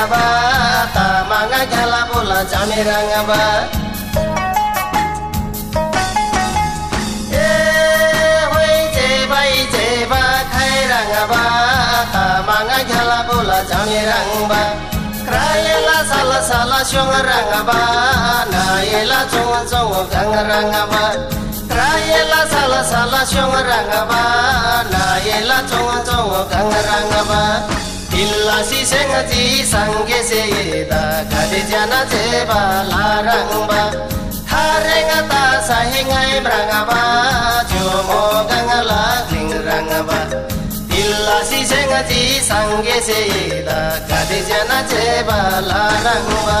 राङबा तामाङा खेला बोला जामे राङबा ए होइ जे जे बा राङबा बोला राङबा सङ राङबा नायला चङ राङबा Illa si seng ji sang ge se da ka de jana che ba la rang ba tha ta sa he ngai la ling ba Illa si seng sang ge se da ka la rang ba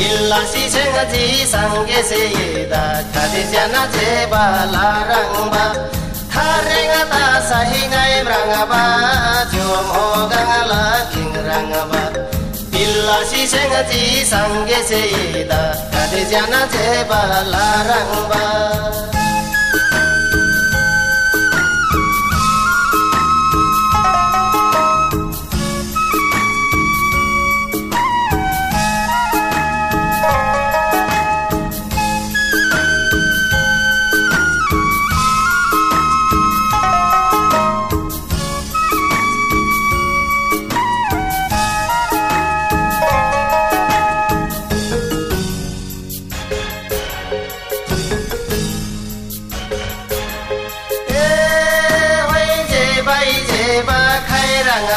Illa si chenga ji sangge se yeda Kadi jana jeba la rangba Tharenga ta sahi ngai rangba Jom ho ganga la king rangba Illa si chenga ji sangge se yeda Kadi jana jeba la rangba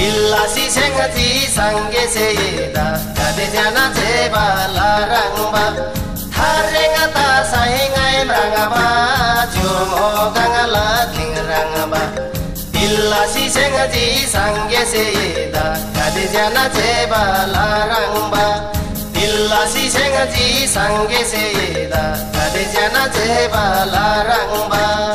길라시 생하지 상계세다. 가대자나 제발라랑바. 타랭아다 사행아에 랑아바 주모강아라 킹랑아바 길라시 생하지 상계세다. 가대자나 제발라랑바. 길라시 생하지 상계세다. 가대자나 제발라랑바.